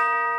you